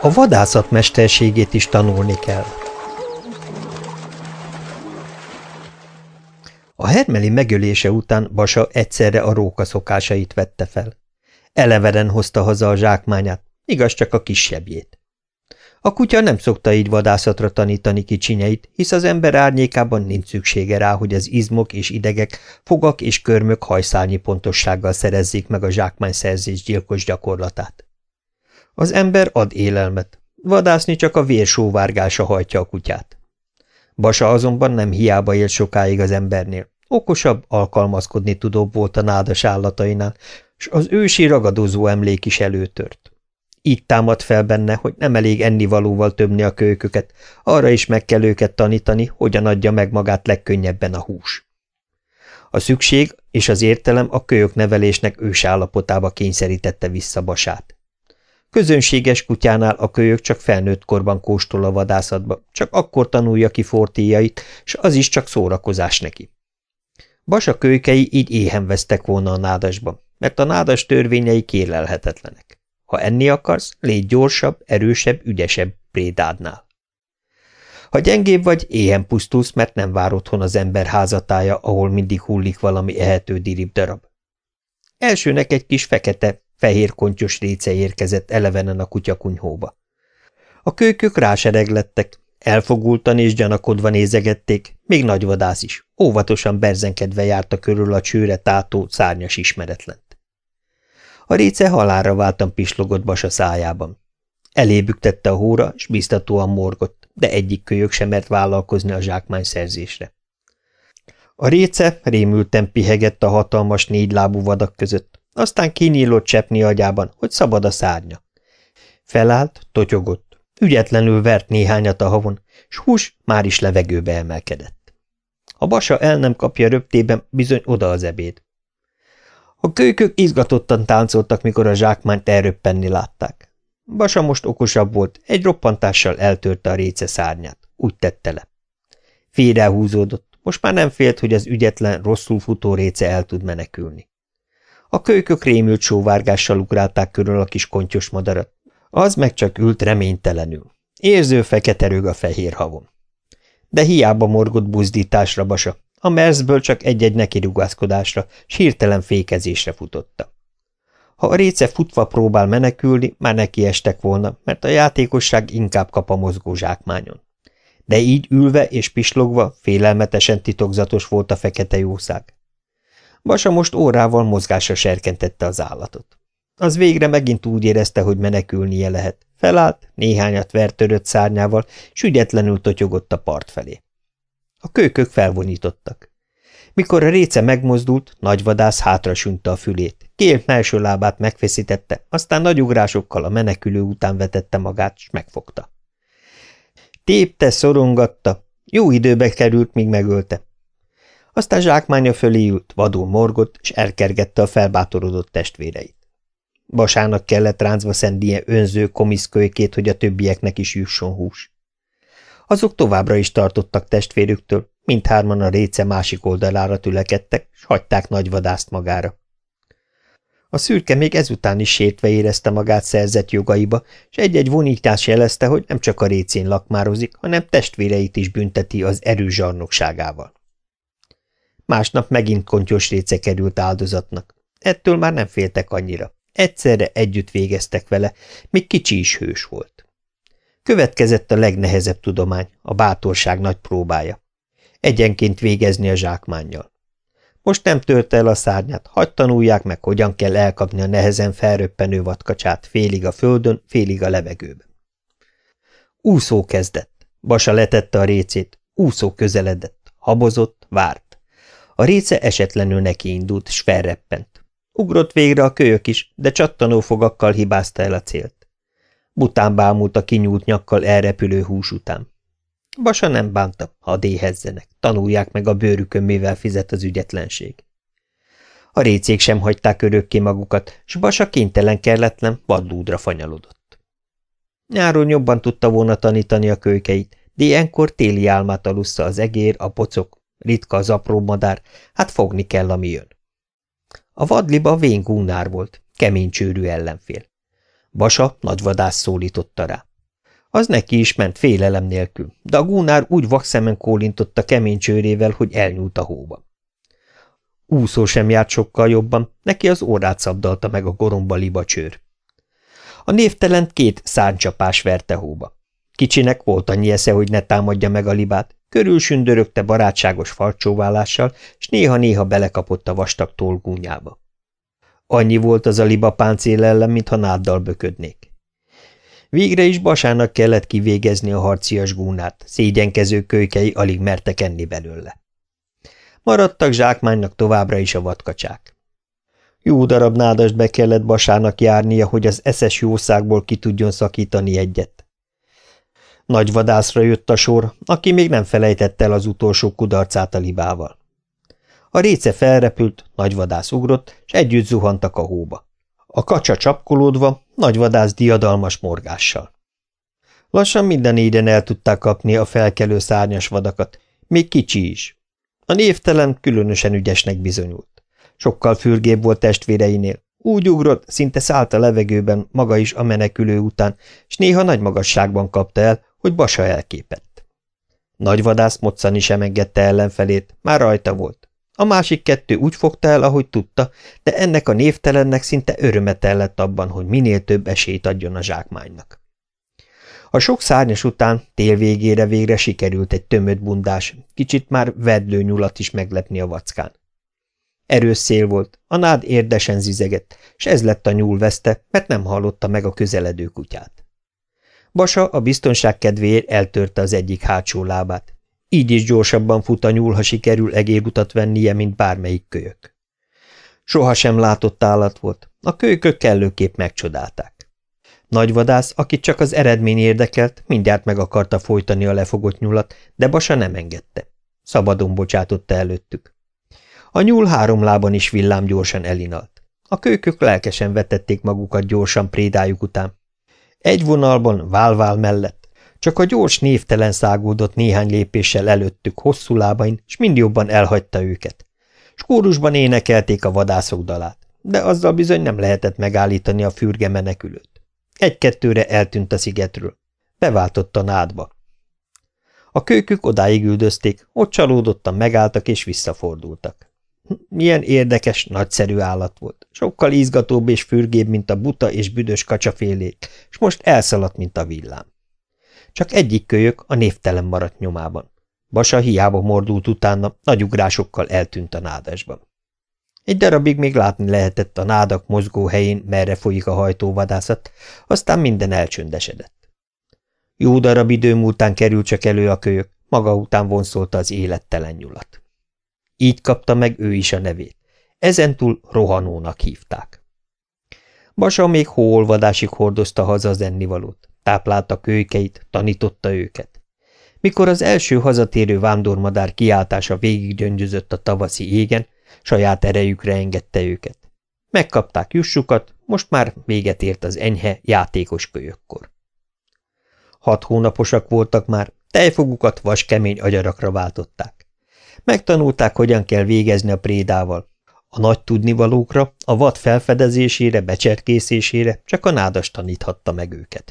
A vadászat mesterségét is tanulni kell. A hermeli megölése után Basa egyszerre a róka szokásait vette fel. Eleveren hozta haza a zsákmányát, igaz csak a kisebbjét. A kutya nem szokta így vadászatra tanítani kicsinyeit, hisz az ember árnyékában nincs szüksége rá, hogy az izmok és idegek, fogak és körmök hajszálnyi pontossággal szerezzék meg a zsákmányszerzés gyilkos gyakorlatát. Az ember ad élelmet, vadászni csak a vér sóvárgása hajtja a kutyát. Basa azonban nem hiába élt sokáig az embernél. Okosabb, alkalmazkodni tudóbb volt a nádas állatainál, s az ősi ragadozó emlék is előtört. Így támad fel benne, hogy nem elég ennivalóval töbni a kölyköket, arra is meg kell őket tanítani, hogyan adja meg magát legkönnyebben a hús. A szükség és az értelem a kölyök nevelésnek ősállapotába kényszerítette vissza Basát. Közönséges kutyánál a kölyök csak felnőtt korban kóstol a vadászatba, csak akkor tanulja ki fortíjait, s az is csak szórakozás neki. Basa kölykei így éhen vesztek volna a nádasban, mert a nádas törvényei kérlelhetetlenek. Ha enni akarsz, légy gyorsabb, erősebb, ügyesebb prédádnál. Ha gyengébb vagy, éhen pusztulsz, mert nem vár otthon az ember házatája, ahol mindig hullik valami ehető dirib darab. Elsőnek egy kis fekete, fehér kontyos réce érkezett elevenen a kutyakunyhóba. A kölykök rásereglettek, elfogultan és gyanakodva nézegették, még nagyvadász is, óvatosan berzenkedve járta körül a csőre tátó szárnyas ismeretlent. A réce halára váltan pislogott Basa szájában. Elébüktette a hóra, s biztatóan morgott, de egyik kölyök sem mert vállalkozni a zsákmány szerzésre. A réce rémülten pihegett a hatalmas négylábú vadak között, aztán kinyílott csepni agyában, hogy szabad a szárnya. Felállt, totyogott, ügyetlenül vert néhányat a havon, s hús már is levegőbe emelkedett. Ha Basa el nem kapja röptében, bizony oda az ebéd. A kölykök izgatottan táncoltak, mikor a zsákmányt elröppenni látták. Basa most okosabb volt, egy roppantással eltörte a réce szárnyát. Úgy tette le. Félrehúzódott, most már nem félt, hogy az ügyetlen, rosszul futó réce el tud menekülni. A kölykök rémült sóvárgással ugrálták körül a kis kontyos madarat. Az meg csak ült reménytelenül. Érző fekete rög a fehér havon. De hiába morgott buzdításra basa, a merzből csak egy-egy nekirugázkodásra, s hirtelen fékezésre futotta. Ha a réce futva próbál menekülni, már neki estek volna, mert a játékosság inkább kap a mozgó zsákmányon. De így ülve és pislogva félelmetesen titokzatos volt a fekete jószág. Basa most órával mozgásra serkentette az állatot. Az végre megint úgy érezte, hogy menekülnie lehet. Felállt, néhányat vert törött szárnyával, s totyogott a part felé. A kőkök felvonítottak. Mikor a réce megmozdult, nagyvadász hátra sünte a fülét, kél melső lábát megfeszítette, aztán nagy ugrásokkal a menekülő után vetette magát, s megfogta. Tépte, szorongatta, jó időbe került, míg megölte. Aztán zsákmánya fölé ült, vadul morgott, és elkergette a felbátorodott testvéreit. Basának kellett ráncba szendie önző komiszkölykét, hogy a többieknek is jusson hús. Azok továbbra is tartottak testvérüktől, mindhárman a réce másik oldalára tülekedtek, s hagyták nagy vadászt magára. A szürke még ezután is sértve érezte magát szerzett jogaiba, és egy-egy vonítás jelezte, hogy nem csak a récén lakmározik, hanem testvéreit is bünteti az erő zsarnokságával. Másnap megint kontyos réce került áldozatnak. Ettől már nem féltek annyira. Egyszerre együtt végeztek vele, még kicsi is hős volt. Következett a legnehezebb tudomány, a bátorság nagy próbája. Egyenként végezni a zsákmánnyal. Most nem törte el a szárnyát, hagyd tanulják meg, hogyan kell elkapni a nehezen felröppenő vadkacsát, félig a földön, félig a levegőben. Úszó kezdett. Basa letette a récét, úszó közeledett, habozott, várt. A réce esetlenül neki indult, s felreppent. Ugrott végre a kölyök is, de csattanó fogakkal hibázta el a célt. Bután bámult a kinyúlt nyakkal elrepülő hús után. Basa nem bánta, ha déhezzenek, tanulják meg a bőrükön, mivel fizet az ügyetlenség. A récék sem hagyták örökké magukat, s Basa kénytelen kelletlen vadlúdra fanyalodott. Nyáron jobban tudta volna tanítani a kölykeit, de ilyenkor téli álmát alussza az egér, a pocok, ritka az apró madár, hát fogni kell, ami jön. A vadliba vén gúnár volt, kemény csőrű ellenfél. Basa nagyvadász szólította rá. Az neki is ment félelem nélkül, de a gúnár úgy vakszemen kólintotta kemény csőrével, hogy elnyúlt a hóba. Úszó sem járt sokkal jobban, neki az órát szabdalta meg a goromba liba csőr. A névtelent két szárnycsapás verte hóba. Kicsinek volt annyi esze, hogy ne támadja meg a libát, körülsündörögte barátságos farcsóválással, és néha-néha belekapott a vastag tolgúnyába. Annyi volt az a liba páncél ellen, mintha náddal böködnék. Végre is Basának kellett kivégezni a harcias gúnát, szégyenkező kölykei alig mertek enni belőle. Maradtak zsákmánynak továbbra is a vadkacsák. Jó darab nádast be kellett Basának járnia, hogy az eszes jószágból ki tudjon szakítani egyet. Nagy vadászra jött a sor, aki még nem felejtette el az utolsó kudarcát a libával. A réce felrepült, nagy vadász ugrott, és együtt zuhantak a hóba. A kacsa csapkolódva, nagy vadász diadalmas morgással. Lassan minden négyen el tudták kapni a felkelő szárnyas vadakat, még kicsi is. A névtelen különösen ügyesnek bizonyult. Sokkal fürgébb volt testvéreinél. Úgy ugrott, szinte szállt a levegőben maga is a menekülő után, és néha nagy magasságban kapta el, hogy Basa elképett. Nagy vadász moccani sem engedte ellenfelét, már rajta volt. A másik kettő úgy fogta el, ahogy tudta, de ennek a névtelennek szinte örömet lett abban, hogy minél több esélyt adjon a zsákmánynak. A sok szárnyas után tél végére végre sikerült egy tömött bundás, kicsit már vedlő nyulat is meglepni a vackán. Erős szél volt, a nád érdesen zizegett, s ez lett a nyúl veszte, mert nem hallotta meg a közeledő kutyát. Basa a biztonság kedvéért eltörte az egyik hátsó lábát. Így is gyorsabban fut a nyúl, ha sikerül egérutat vennie, mint bármelyik kölyök. Soha sem látott állat volt, a kölykök kellőképp megcsodálták. Nagyvadász, akit csak az eredmény érdekelt, mindjárt meg akarta folytani a lefogott nyulat, de Basa nem engedte. Szabadon bocsátotta előttük. A nyúl három lábon is villám gyorsan elinalt. A kölykök lelkesen vetették magukat gyorsan prédájuk után. Egy vonalban, válvál mellett, csak a gyors névtelen szágódott néhány lépéssel előttük hosszú lábain, s mind jobban elhagyta őket. Skórusban énekelték a vadászok dalát, de azzal bizony nem lehetett megállítani a fürge menekülőt. Egy-kettőre eltűnt a szigetről. Beváltott a nádba. A kőkük odáig üldözték, ott csalódottan megálltak és visszafordultak. Milyen érdekes, nagyszerű állat volt. Sokkal izgatóbb és fürgébb, mint a buta és büdös kacsafélék, és most elszaladt, mint a villám. Csak egyik kölyök a névtelen maradt nyomában. Basa hiába mordult utána, nagy ugrásokkal eltűnt a nádasban. Egy darabig még látni lehetett a nádak mozgó helyén, merre folyik a hajtóvadászat, aztán minden elcsöndesedett. Jó darab idő múltán került csak elő a kölyök, maga után vonszolta az élettelen nyulat. Így kapta meg ő is a nevét. Ezentúl rohanónak hívták. Basa még hóolvadásig hordozta haza az ennivalót, táplálta kölykeit, tanította őket. Mikor az első hazatérő vándormadár kiáltása végiggyöngyözött a tavaszi égen, saját erejükre engedte őket. Megkapták jussukat, most már véget ért az enyhe, játékos kölyökkor. Hat hónaposak voltak már, tejfogukat vaskemény agyarakra váltották. Megtanulták, hogyan kell végezni a prédával. A nagy tudnivalókra, a vad felfedezésére, becserkészésére csak a nádas taníthatta meg őket.